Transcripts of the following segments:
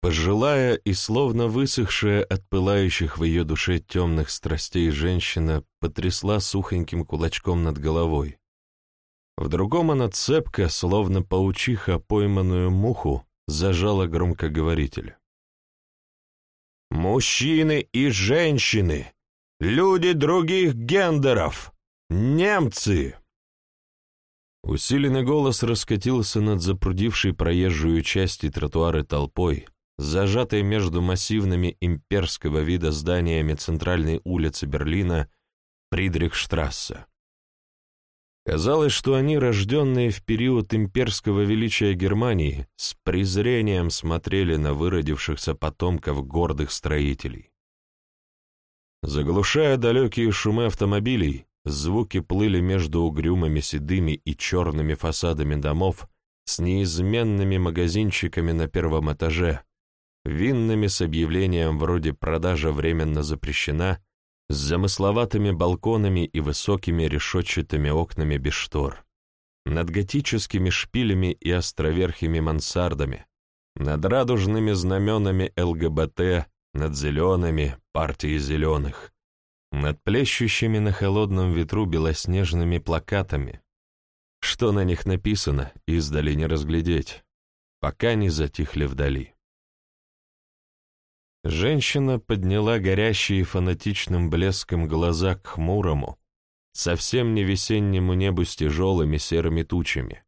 Пожилая и словно высохшая от пылающих в ее душе темных страстей женщина потрясла сухоньким кулачком над головой. В другом она цепко, словно паучиха пойманную муху, зажала громкоговоритель. «Мужчины и женщины! Люди других гендеров! Немцы!» Усиленный голос раскатился над запрудившей проезжую часть и тротуары толпой, зажатой между массивными имперского вида зданиями центральной улицы Берлина Фридрихштрассе. Казалось, что они, рожденные в период имперского величия Германии, с презрением смотрели на выродившихся потомков гордых строителей. Заглушая далекие шумы автомобилей, звуки плыли между угрюмыми седыми и черными фасадами домов с неизменными магазинчиками на первом этаже, винными с объявлением вроде «продажа временно запрещена», с замысловатыми балконами и высокими решетчатыми окнами без штор, над готическими шпилями и островерхими мансардами, над радужными знаменами ЛГБТ, над зелеными, партией зеленых, над плещущими на холодном ветру белоснежными плакатами. Что на них написано, издали не разглядеть, пока не затихли вдали. Женщина подняла горящие фанатичным блеском глаза к хмурому, совсем не весеннему небу с тяжелыми серыми тучами,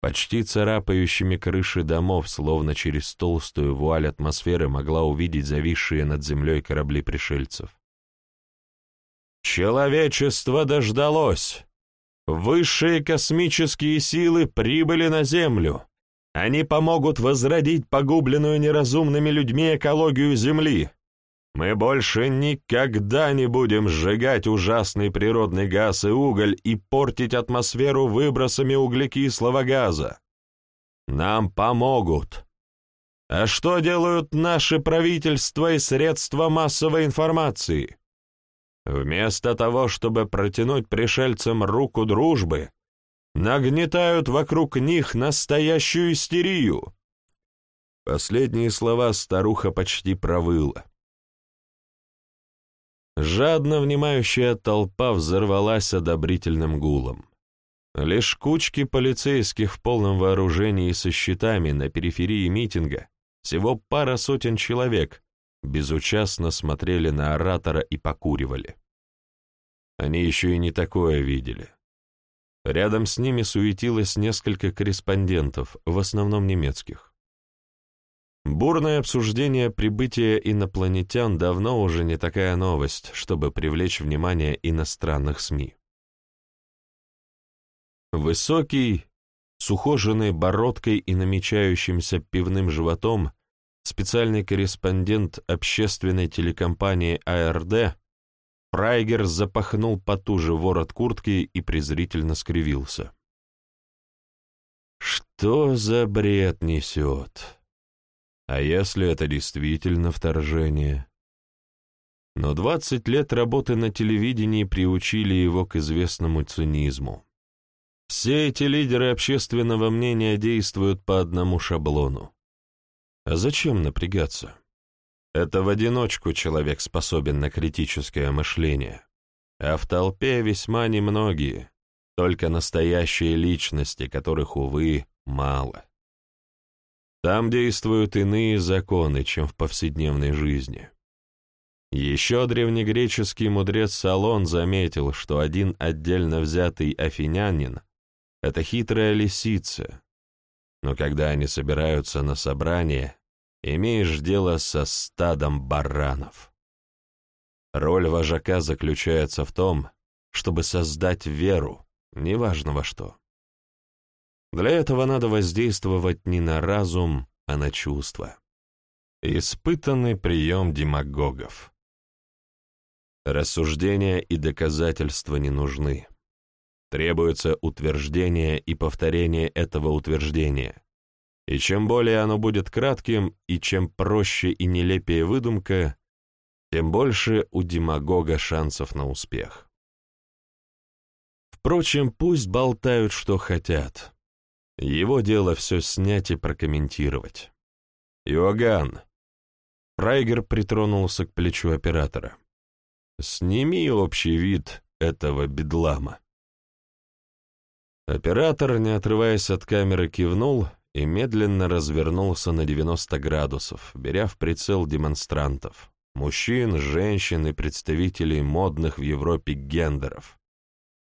почти царапающими крыши домов, словно через толстую вуаль атмосферы могла увидеть зависшие над землей корабли пришельцев. «Человечество дождалось! Высшие космические силы прибыли на Землю!» Они помогут возродить погубленную неразумными людьми экологию Земли. Мы больше никогда не будем сжигать ужасный природный газ и уголь и портить атмосферу выбросами углекислого газа. Нам помогут. А что делают наши правительства и средства массовой информации? Вместо того, чтобы протянуть пришельцам руку дружбы, нагнетают вокруг них настоящую истерию. Последние слова старуха почти провыла. Жадно внимающая толпа взорвалась одобрительным гулом. Лишь кучки полицейских в полном вооружении со щитами на периферии митинга, всего пара сотен человек, безучастно смотрели на оратора и покуривали. Они еще и не такое видели. Рядом с ними суетилось несколько корреспондентов, в основном немецких. Бурное обсуждение прибытия инопланетян давно уже не такая новость, чтобы привлечь внимание иностранных СМИ. Высокий, с ухоженной бородкой и намечающимся пивным животом, специальный корреспондент общественной телекомпании АРД Прайгер запахнул потуже ворот куртки и презрительно скривился. «Что за бред несет? А если это действительно вторжение?» Но двадцать лет работы на телевидении приучили его к известному цинизму. Все эти лидеры общественного мнения действуют по одному шаблону. А зачем напрягаться? Это в одиночку человек способен на критическое мышление, а в толпе весьма немногие, только настоящие личности, которых, увы, мало. Там действуют иные законы, чем в повседневной жизни. Еще древнегреческий мудрец Салон заметил, что один отдельно взятый афинянин — это хитрая лисица, но когда они собираются на собрание, имеешь дело со стадом баранов. Роль вожака заключается в том, чтобы создать веру, неважно во что. Для этого надо воздействовать не на разум, а на чувства. Испытанный прием демагогов. Рассуждения и доказательства не нужны. Требуется утверждение и повторение этого утверждения, и чем более оно будет кратким, и чем проще и нелепее выдумка, тем больше у демагога шансов на успех. Впрочем, пусть болтают, что хотят. Его дело все снять и прокомментировать. Иоганн, Прайгер притронулся к плечу оператора. «Сними общий вид этого бедлама». Оператор, не отрываясь от камеры, кивнул и медленно развернулся на 90 градусов, беря в прицел демонстрантов, мужчин, женщин и представителей модных в Европе гендеров,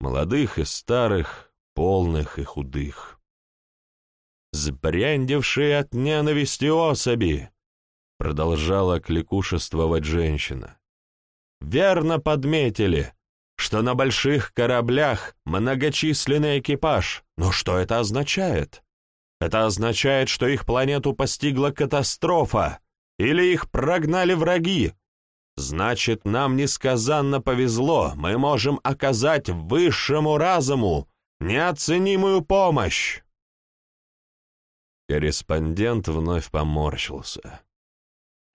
молодых и старых, полных и худых. «Сбрендившие от ненависти особи!» — продолжала кликушествовать женщина. «Верно подметили, что на больших кораблях многочисленный экипаж. Но что это означает? Это означает, что их планету постигла катастрофа, или их прогнали враги. Значит, нам несказанно повезло, мы можем оказать высшему разуму неоценимую помощь. Корреспондент вновь поморщился.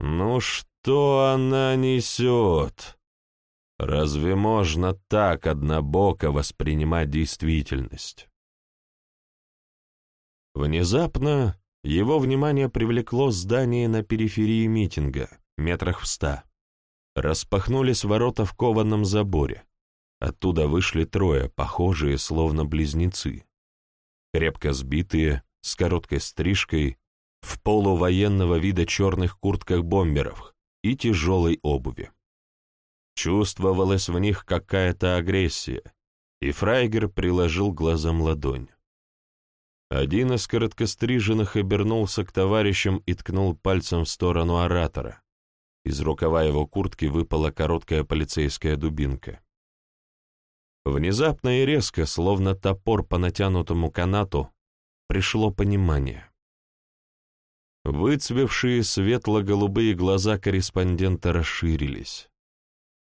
«Ну что она несет? Разве можно так однобоко воспринимать действительность?» Внезапно его внимание привлекло здание на периферии митинга, метрах в ста. Распахнулись ворота в кованом заборе. Оттуда вышли трое, похожие, словно близнецы. Крепко сбитые, с короткой стрижкой, в полувоенного вида черных куртках-бомберов и тяжелой обуви. Чувствовалась в них какая-то агрессия, и Фрайгер приложил глазам ладонь. Один из короткостриженных обернулся к товарищам и ткнул пальцем в сторону оратора. Из рукава его куртки выпала короткая полицейская дубинка. Внезапно и резко, словно топор по натянутому канату, пришло понимание. Выцвевшие светло-голубые глаза корреспондента расширились.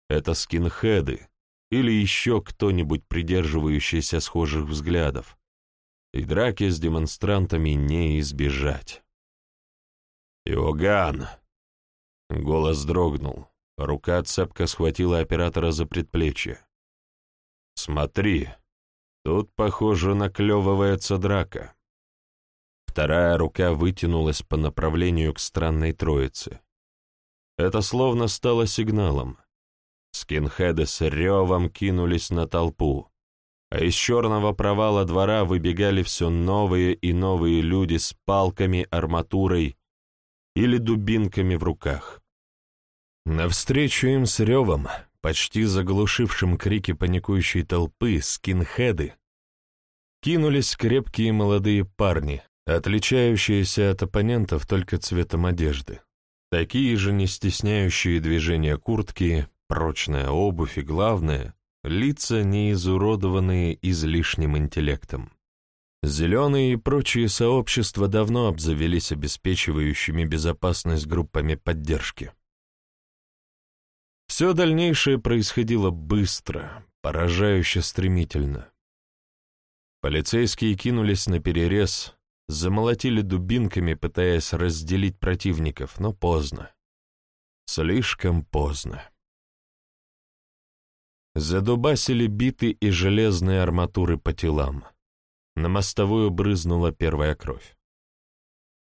Это скинхеды или еще кто-нибудь придерживающийся схожих взглядов, и драки с демонстрантами не избежать. «Иоганн!» Голос дрогнул, рука цепко схватила оператора за предплечье. «Смотри, тут, похоже, наклевывается драка». Вторая рука вытянулась по направлению к странной троице. Это словно стало сигналом. Скинхеды с ревом кинулись на толпу, а из черного провала двора выбегали все новые и новые люди с палками, арматурой или дубинками в руках. Навстречу им с ревом, почти заглушившим крики паникующей толпы, скинхеды, кинулись крепкие молодые парни, отличающиеся от оппонентов только цветом одежды. Такие же не стесняющие движения куртки, прочная обувь и, главное, лица, не изуродованные излишним интеллектом. Зеленые и прочие сообщества давно обзавелись обеспечивающими безопасность группами поддержки. Все дальнейшее происходило быстро, поражающе стремительно. Полицейские кинулись на перерез, замолотили дубинками, пытаясь разделить противников, но поздно. Слишком поздно. Задубасили биты и железные арматуры по телам. На мостовую брызнула первая кровь.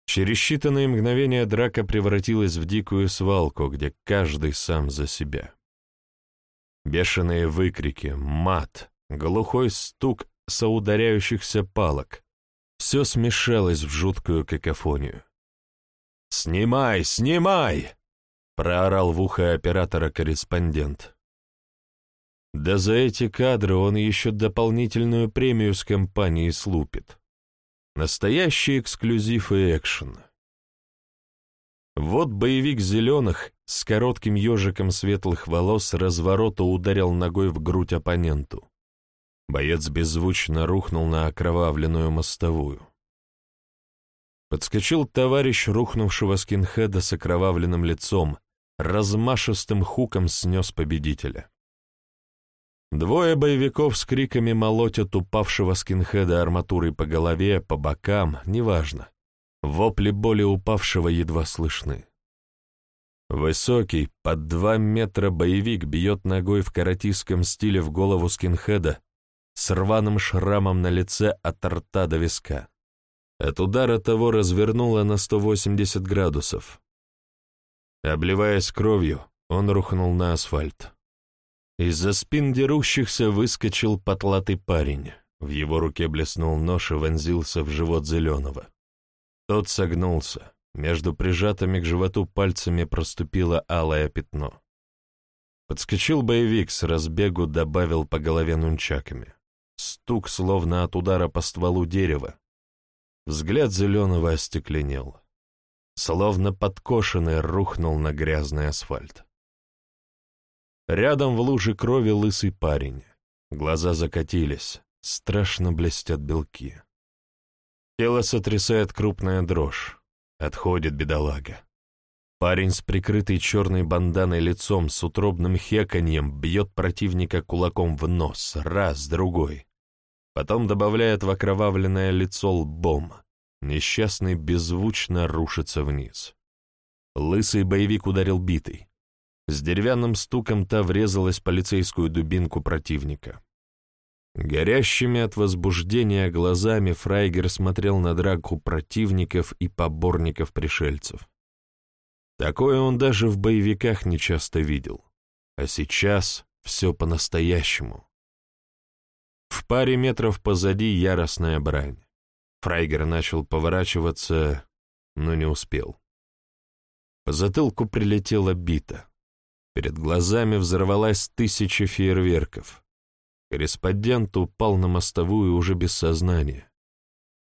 Через считанные мгновения драка превратилась в дикую свалку, где каждый сам за себя. Бешеные выкрики, мат, глухой стук соударяющихся палок, все смешалось в жуткую какофонию. «Снимай, снимай!» — проорал в ухо оператора корреспондент. Да за эти кадры он еще дополнительную премию с компанией слупит. Настоящий эксклюзив и экшен. Вот боевик зеленых с коротким ежиком светлых волос разворота ударил ногой в грудь оппоненту. Боец беззвучно рухнул на окровавленную мостовую. Подскочил товарищ рухнувшего скинхеда с окровавленным лицом, размашистым хуком снес победителя. Двое боевиков с криками молотят упавшего скинхеда арматурой по голове, по бокам, неважно. Вопли боли упавшего едва слышны. Высокий, под два метра боевик бьет ногой в каратистском стиле в голову скинхеда, с рваным шрамом на лице от рта до виска. От удара того развернуло на 180 градусов. Обливаясь кровью, он рухнул на асфальт. Из-за спин дерущихся выскочил потлатый парень. В его руке блеснул нож и вонзился в живот Зеленого. Тот согнулся. Между прижатыми к животу пальцами проступило алое пятно. Подскочил боевик, с разбегу добавил по голове нунчаками. Стук, словно от удара по стволу дерева. Взгляд Зеленого остекленел словно подкошенный, рухнул на грязный асфальт. Рядом в луже крови лысый парень. Глаза закатились, страшно блестят белки. Тело сотрясает крупная дрожь. Отходит бедолага. Парень с прикрытой черной банданой лицом с утробным хеканьем бьет противника кулаком в нос, раз, другой. Потом добавляет в окровавленное лицо лбом — Несчастный беззвучно рушится вниз. Лысый боевик ударил битой. С деревянным стуком та врезалась полицейскую дубинку противника. Горящими от возбуждения глазами Фрайгер смотрел на драку противников и поборников пришельцев. Такое он даже в боевиках нечасто видел. А сейчас все по-настоящему. В паре метров позади яростная брань. Фрайгер начал поворачиваться, но не успел. По затылку прилетела бита. Перед глазами взорвалась тысяча фейерверков. Корреспондент упал на мостовую уже без сознания.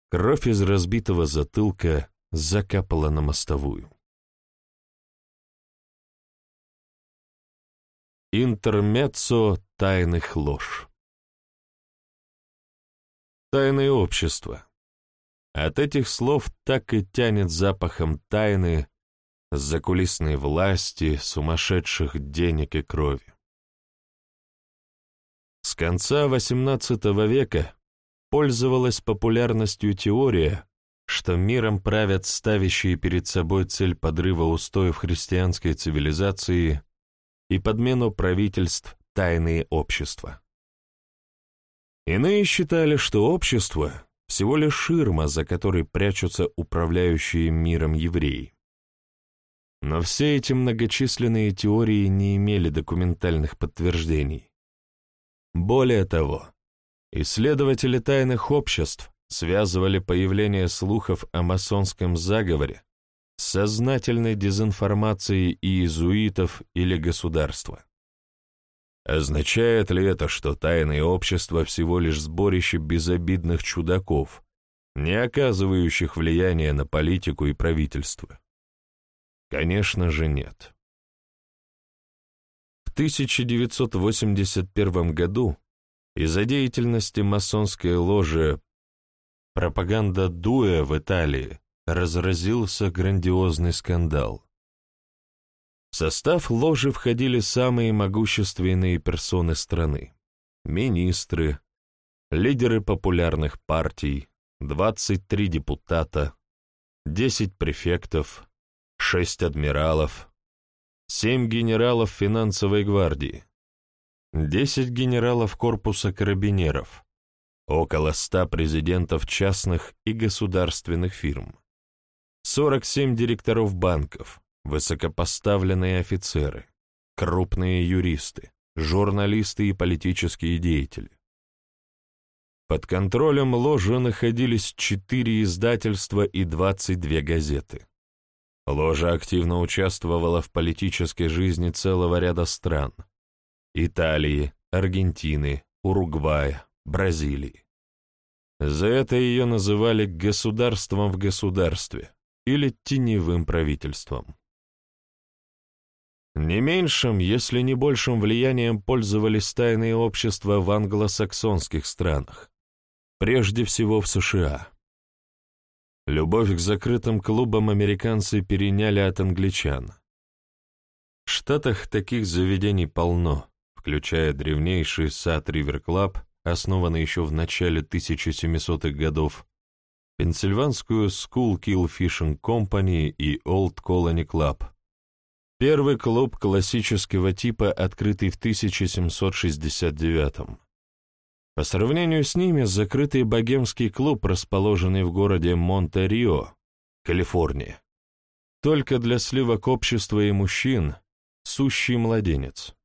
Кровь из разбитого затылка закапала на мостовую. Интермеццо тайных лож Тайное общество от этих слов так и тянет запахом тайны, закулисной власти, сумасшедших денег и крови. С конца XVIII века пользовалась популярностью теория, что миром правят ставящие перед собой цель подрыва устоев христианской цивилизации и подмену правительств тайные общества. Иные считали, что общество всего лишь ширма, за которой прячутся управляющие миром евреи. Но все эти многочисленные теории не имели документальных подтверждений. Более того, исследователи тайных обществ связывали появление слухов о масонском заговоре с сознательной дезинформацией иезуитов или государства. Означает ли это, что тайное общество всего лишь сборище безобидных чудаков, не оказывающих влияния на политику и правительство? Конечно же нет. В 1981 году из-за деятельности масонской ложи «Пропаганда Дуэ» в Италии разразился грандиозный скандал. В состав ложи входили самые могущественные персоны страны. Министры, лидеры популярных партий, 23 депутата, 10 префектов, 6 адмиралов, 7 генералов финансовой гвардии, 10 генералов корпуса карабинеров, около 100 президентов частных и государственных фирм, 47 директоров банков, высокопоставленные офицеры, крупные юристы, журналисты и политические деятели. Под контролем ложи находились четыре издательства и 22 газеты. Ложа активно участвовала в политической жизни целого ряда стран – Италии, Аргентины, Уругвая, Бразилии. За это ее называли «государством в государстве» или «теневым правительством». Не меньшим, если не большим влиянием пользовались тайные общества в англосаксонских странах, прежде всего в США. Любовь к закрытым клубам американцы переняли от англичан. В Штатах таких заведений полно, включая древнейший South River Club, основанный еще в начале 1700-х годов, Пенсильванскую Schuylkill Fishing Company и Old Colony Club – Первый клуб классического типа, открытый в 1769 -м. По сравнению с ними, закрытый богемский клуб, расположенный в городе Монте-Рио, Калифорния, только для сливок общества и мужчин, сущий младенец.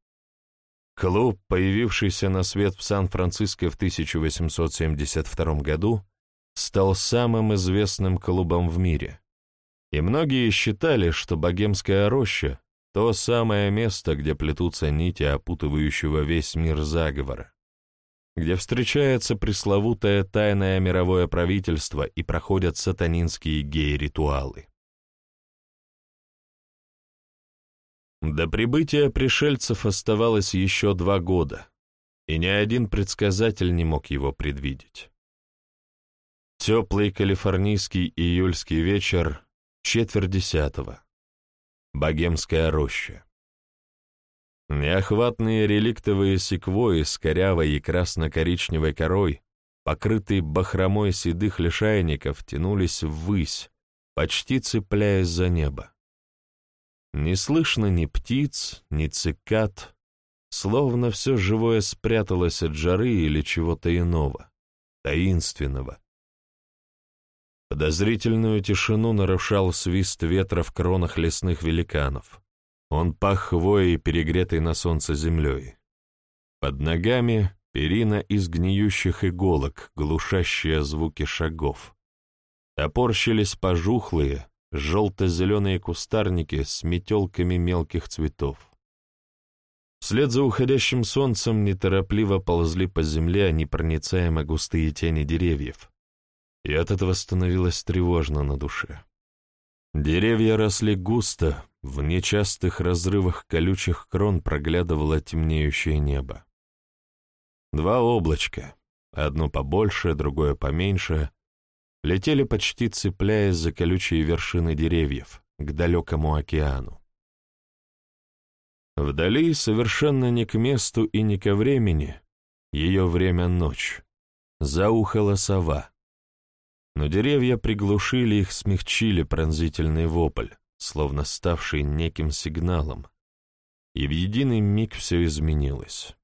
Клуб, появившийся на свет в Сан-Франциско в 1872 году, стал самым известным клубом в мире. И многие считали, что богемская роща — то самое место, где плетутся нити опутывающего весь мир заговора, где встречается пресловутое тайное мировое правительство и проходят сатанинские гей-ритуалы. До прибытия пришельцев оставалось еще два года, и ни один предсказатель не мог его предвидеть. Теплый калифорнийский июльский вечер, четверть десятого. Богемская роща. Неохватные реликтовые секвои с корявой и красно-коричневой корой, покрытые бахромой седых лишайников, тянулись ввысь, почти цепляясь за небо. Не слышно ни птиц, ни цикад, словно все живое спряталось от жары или чего-то иного, таинственного. Подозрительную тишину нарушал свист ветра в кронах лесных великанов. Он пах хвоей, перегретой на солнце землей. Под ногами перина из гниющих иголок, глушащая звуки шагов. Топорщились пожухлые, желто-зеленые кустарники с метелками мелких цветов. Вслед за уходящим солнцем неторопливо ползли по земле непроницаемо густые тени деревьев, и от этого становилось тревожно на душе. Деревья росли густо, в нечастых разрывах колючих крон проглядывало темнеющее небо. Два облачка, одно побольше, другое поменьше, летели почти цепляясь за колючие вершины деревьев к далекому океану. Вдали, совершенно не к месту и не ко времени, ее время ночь, заухала сова. Но деревья приглушили их, смягчили пронзительный вопль, словно ставший неким сигналом, и в единый миг все изменилось.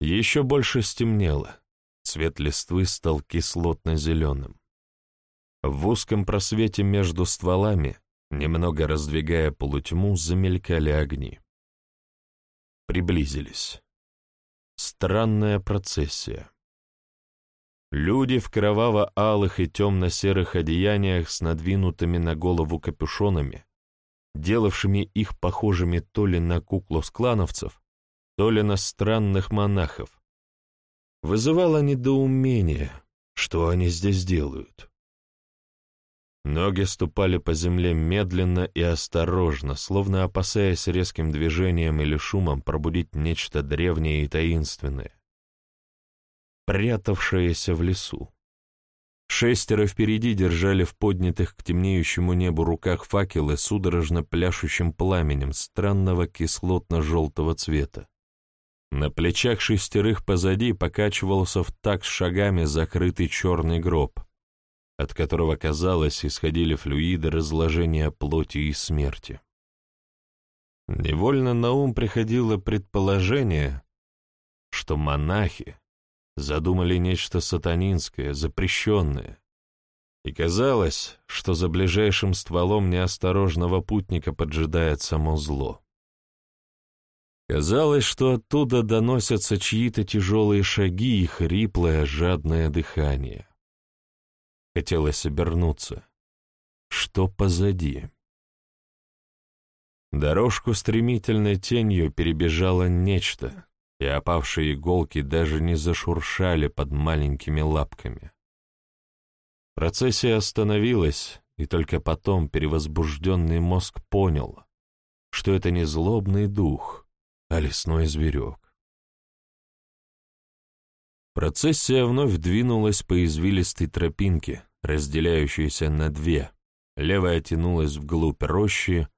Еще больше стемнело, Цвет листвы стал кислотно-зеленым. В узком просвете между стволами, немного раздвигая полутьму, замелькали огни. Приблизились. Странная процессия. Люди в кроваво-алых и темно-серых одеяниях с надвинутыми на голову капюшонами, делавшими их похожими то ли на куклу-склановцев, то ли на странных монахов, вызывало недоумение, что они здесь делают. Ноги ступали по земле медленно и осторожно, словно опасаясь резким движением или шумом пробудить нечто древнее и таинственное, прятавшееся в лесу. Шестеро впереди держали в поднятых к темнеющему небу руках факелы судорожно пляшущим пламенем странного кислотно-желтого цвета. На плечах шестерых позади покачивался в такт шагами закрытый черный гроб, от которого, казалось, исходили флюиды разложения плоти и смерти. Невольно на ум приходило предположение, что монахи задумали нечто сатанинское, запрещенное, и казалось, что за ближайшим стволом неосторожного путника поджидает само зло. Казалось, что оттуда доносятся чьи-то тяжелые шаги и хриплое, жадное дыхание. Хотелось обернуться. Что позади? Дорожку стремительной тенью перебежало нечто, и опавшие иголки даже не зашуршали под маленькими лапками. Процессия остановилась, и только потом перевозбужденный мозг понял, что это не злобный дух, а лесной зверек. Процессия вновь двинулась по извилистой тропинке, разделяющейся на две. Левая тянулась вглубь рощи,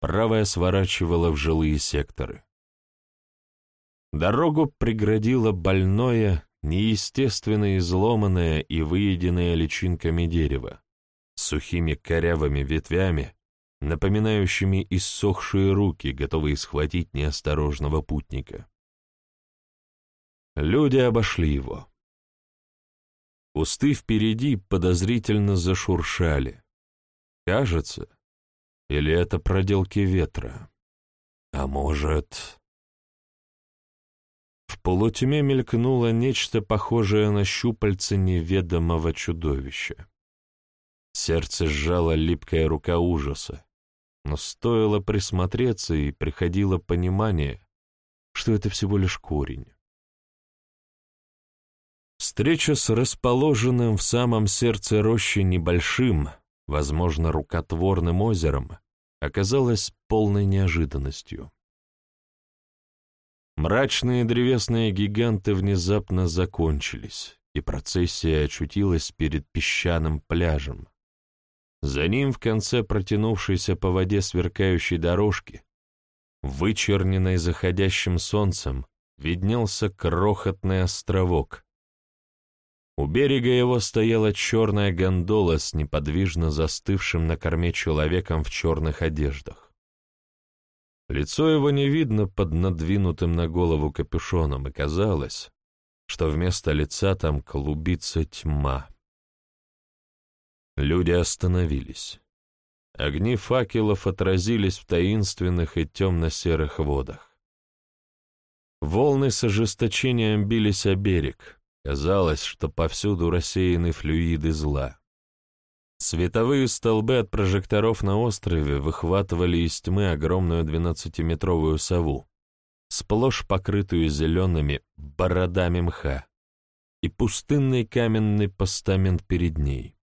правая сворачивала в жилые секторы. Дорогу преградило больное, неестественно изломанное и выеденное личинками дерево, сухими корявыми ветвями, напоминающими иссохшие руки, готовые схватить неосторожного путника. Люди обошли его. Кусты впереди подозрительно зашуршали. Кажется, Или это проделки ветра? А может... Полутьме мелькнуло нечто похожее на щупальце неведомого чудовища. Сердце сжало липкая рука ужаса, но стоило присмотреться, и приходило понимание, что это всего лишь корень. Встреча с расположенным в самом сердце рощи небольшим, возможно, рукотворным озером, оказалась полной неожиданностью. Мрачные древесные гиганты внезапно закончились, и процессия очутилась перед песчаным пляжем. За ним в конце протянувшейся по воде сверкающей дорожки, вычерненной заходящим солнцем, виднелся крохотный островок. У берега его стояла черная гондола с неподвижно застывшим на корме человеком в черных одеждах. Лицо его не видно под надвинутым на голову капюшоном, и казалось, что вместо лица там клубится тьма. Люди остановились. Огни факелов отразились в таинственных и темно-серых водах. Волны с ожесточением бились о берег. Казалось, что повсюду рассеяны флюиды зла. Световые столбы от прожекторов на острове выхватывали из тьмы огромную двенадцатиметровую сову, сплошь покрытую зелеными бородами мха, и пустынный каменный постамент перед ней.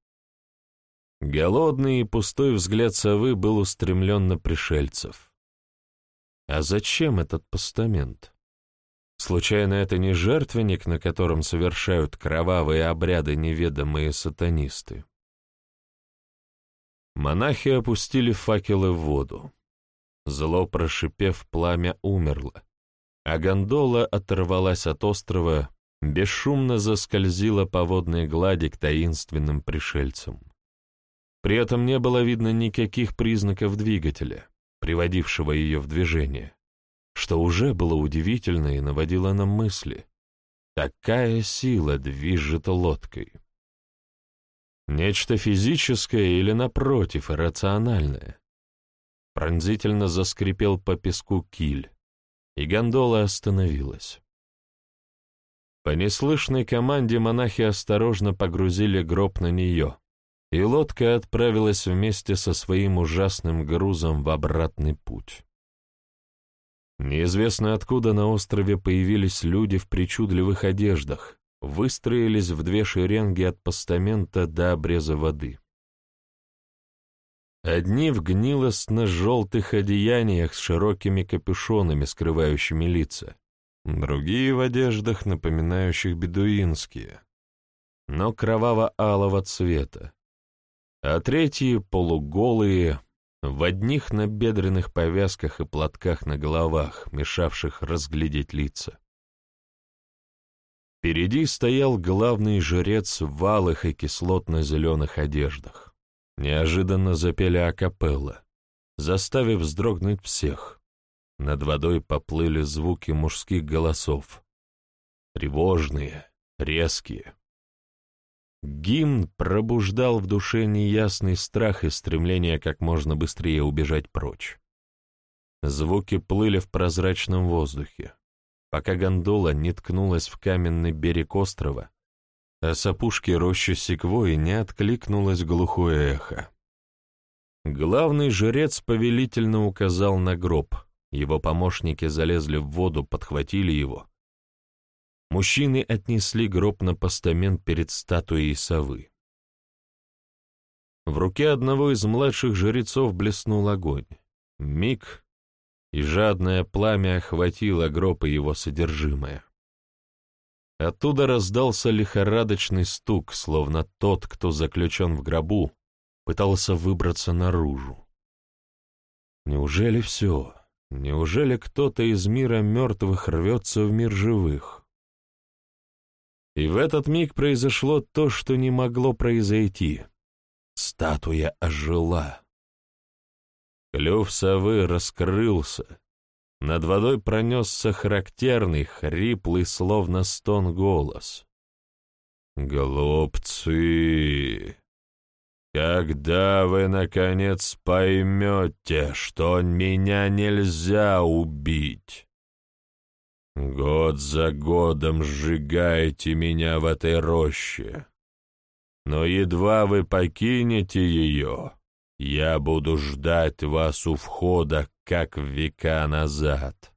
Голодный и пустой взгляд совы был устремлен на пришельцев. А зачем этот постамент? Случайно это не жертвенник, на котором совершают кровавые обряды неведомые сатанисты? Монахи опустили факелы в воду. Зло, прошипев, пламя умерло, а гондола оторвалась от острова, бесшумно заскользила по водной глади к таинственным пришельцам. При этом не было видно никаких признаков двигателя, приводившего ее в движение, что уже было удивительно и наводило на мысли. Такая сила движет лодкой. Нечто физическое или, напротив, иррациональное. Пронзительно заскрипел по песку киль, и гондола остановилась. По неслышной команде монахи осторожно погрузили гроб на нее, и лодка отправилась вместе со своим ужасным грузом в обратный путь. Неизвестно откуда на острове появились люди в причудливых одеждах, выстроились в две шеренги от постамента до обреза воды. Одни в гнилостно-желтых одеяниях с широкими капюшонами, скрывающими лица, другие в одеждах, напоминающих бедуинские, но кроваво-алого цвета, а третьи полуголые, в одних набедренных повязках и платках на головах, мешавших разглядеть лица. Впереди стоял главный жрец в валых и кислотно-зеленых одеждах. Неожиданно запели акапелла, заставив вздрогнуть всех. Над водой поплыли звуки мужских голосов. Тревожные, резкие. Гимн пробуждал в душе неясный страх и стремление как можно быстрее убежать прочь. Звуки плыли в прозрачном воздухе пока гондола не ткнулась в каменный берег острова, а с опушки рощи секвои не откликнулось глухое эхо. Главный жрец повелительно указал на гроб, его помощники залезли в воду, подхватили его. Мужчины отнесли гроб на постамент перед статуей совы. В руке одного из младших жрецов блеснул огонь. Миг, и жадное пламя охватило гроб и его содержимое. Оттуда раздался лихорадочный стук, словно тот, кто заключен в гробу, пытался выбраться наружу. Неужели все? Неужели кто-то из мира мертвых рвется в мир живых? И в этот миг произошло то, что не могло произойти. Статуя ожила. Клюв совы раскрылся. Над водой пронесся характерный, хриплый, словно стон голос. «Голубцы! Когда вы, наконец, поймете, что меня нельзя убить? Год за годом сжигаете меня в этой роще, но едва вы покинете ее, я буду ждать вас у входа, как века назад.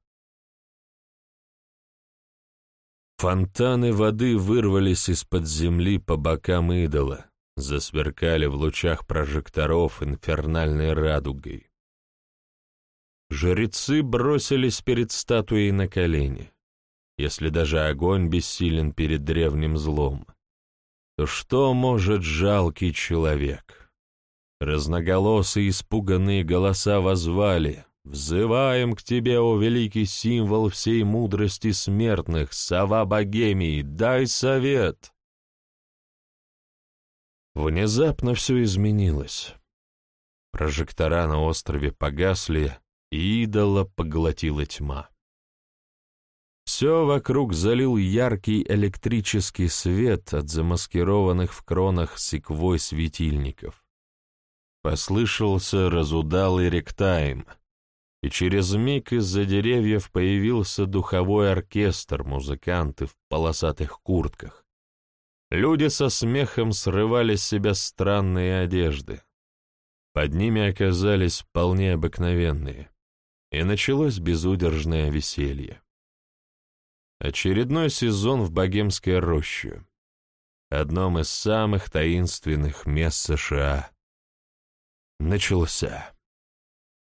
Фонтаны воды вырвались из-под земли по бокам идола, засверкали в лучах прожекторов инфернальной радугой. Жрецы бросились перед статуей на колени. Если даже огонь бессилен перед древним злом, то что может жалкий человек? Разноголосые испуганные голоса возвали «Взываем к тебе, о великий символ всей мудрости смертных, сова богемии, дай совет!» Внезапно все изменилось. Прожектора на острове погасли, и идола поглотила тьма. Все вокруг залил яркий электрический свет от замаскированных в кронах секвой светильников. Послышался разудалый ректайм, и через миг из-за деревьев появился духовой оркестр, музыканты в полосатых куртках. Люди со смехом срывали с себя странные одежды. Под ними оказались вполне обыкновенные, и началось безудержное веселье. Очередной сезон в Богемской роще, одном из самых таинственных мест США, начался.